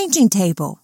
changing table.